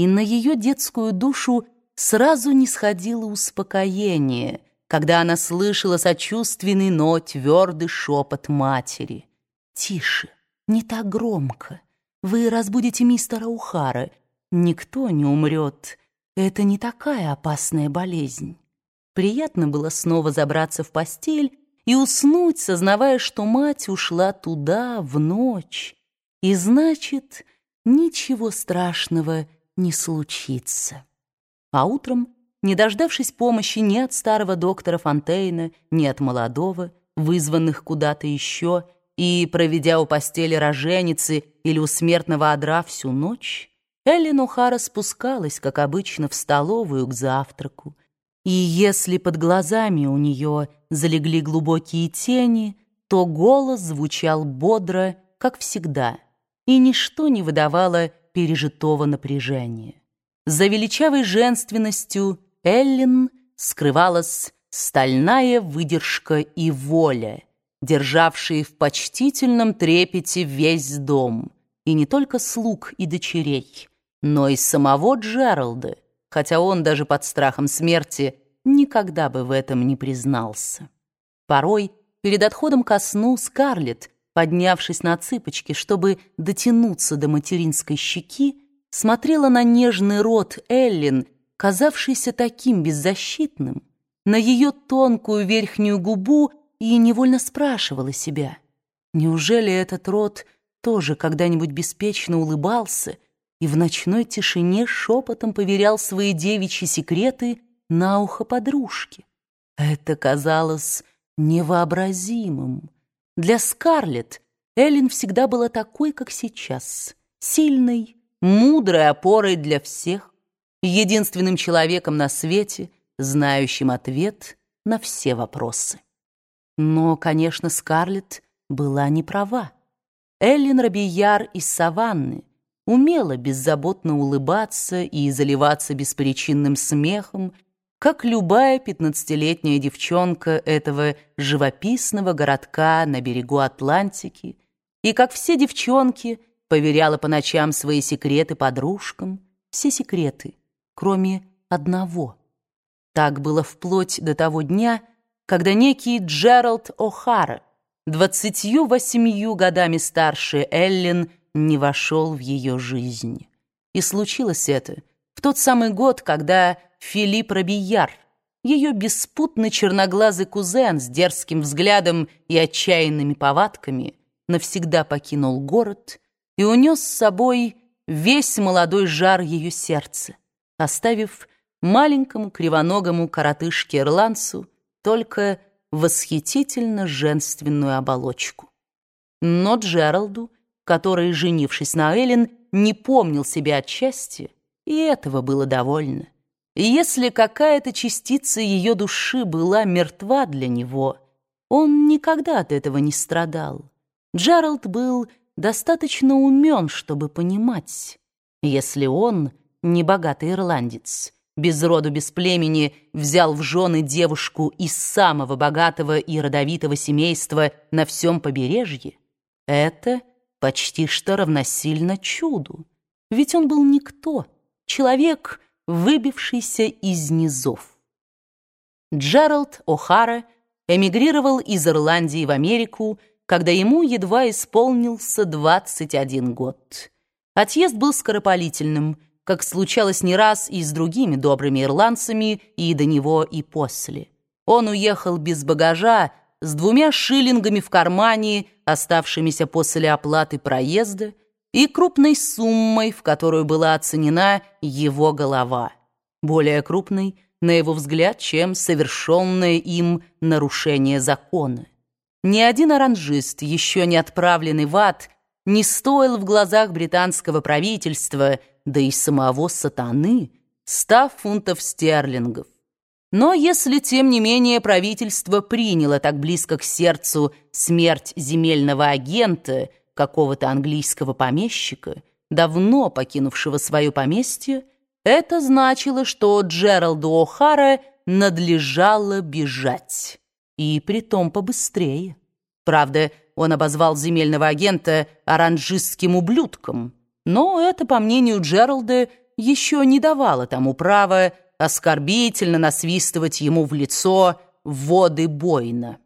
и на ее детскую душу сразу не сходило успокоение, когда она слышала сочувственный, но твердый шепот матери. «Тише, не так громко. Вы разбудите мистера Ухара. Никто не умрет. Это не такая опасная болезнь». Приятно было снова забраться в постель и уснуть, сознавая, что мать ушла туда в ночь. И значит, ничего страшного не случится. А утром, не дождавшись помощи ни от старого доктора Фонтейна, ни от молодого, вызванных куда-то еще, и, проведя у постели роженицы или у смертного одра всю ночь, Эллен О'Хара спускалась, как обычно, в столовую к завтраку. И если под глазами у нее залегли глубокие тени, то голос звучал бодро, как всегда, и ничто не выдавало пережитого напряжения. За величавой женственностью Эллен скрывалась стальная выдержка и воля, державшие в почтительном трепете весь дом, и не только слуг и дочерей, но и самого Джералда, хотя он даже под страхом смерти никогда бы в этом не признался. Порой перед отходом ко сну Скарлетт, поднявшись на цыпочки, чтобы дотянуться до материнской щеки, смотрела на нежный рот Эллен, казавшийся таким беззащитным, на ее тонкую верхнюю губу и невольно спрашивала себя, неужели этот рот тоже когда-нибудь беспечно улыбался и в ночной тишине шепотом поверял свои девичьи секреты на ухо подружки. Это казалось невообразимым. Для Скарлетт Эллен всегда была такой, как сейчас, сильной, мудрой опорой для всех, единственным человеком на свете, знающим ответ на все вопросы. Но, конечно, Скарлетт была не права. Эллен Робияр из Саванны умела беззаботно улыбаться и заливаться беспричинным смехом, как любая пятнадцатилетняя девчонка этого живописного городка на берегу Атлантики, и как все девчонки поверяла по ночам свои секреты подружкам, все секреты, кроме одного. Так было вплоть до того дня, когда некий Джеральд О'Хара, двадцатью восемью годами старше Эллен, не вошел в ее жизнь. И случилось это в тот самый год, когда Филипп Робияр, ее беспутный черноглазый кузен с дерзким взглядом и отчаянными повадками, навсегда покинул город и унес с собой весь молодой жар ее сердца, оставив маленькому кривоногому коротышке-ирландцу только восхитительно женственную оболочку. Но Джералду, который, женившись на Эллен, не помнил себя от счастья, и этого было довольно. И если какая-то частица ее души была мертва для него, он никогда от этого не страдал. Джеральд был достаточно умен, чтобы понимать, если он, небогатый ирландец, без роду, без племени, взял в жены девушку из самого богатого и родовитого семейства на всем побережье, это почти что равносильно чуду. Ведь он был никто, человек, выбившийся из низов. Джеральд О'Хара эмигрировал из Ирландии в Америку, когда ему едва исполнился 21 год. Отъезд был скоропалительным, как случалось не раз и с другими добрыми ирландцами, и до него, и после. Он уехал без багажа, с двумя шиллингами в кармане, оставшимися после оплаты проезда, и крупной суммой, в которую была оценена его голова. Более крупной, на его взгляд, чем совершенное им нарушение закона. Ни один оранжист, еще не отправленный в ад, не стоил в глазах британского правительства, да и самого сатаны, ста фунтов стерлингов. Но если, тем не менее, правительство приняло так близко к сердцу смерть земельного агента, какого-то английского помещика, давно покинувшего свое поместье, это значило, что Джералду О'Хара надлежало бежать и притом побыстрее. Правда, он обозвал земельного агента оранжистским ублюдком, но это, по мнению Джералда, еще не давала тому права оскорбительно насвистывать ему в лицо воды бойна.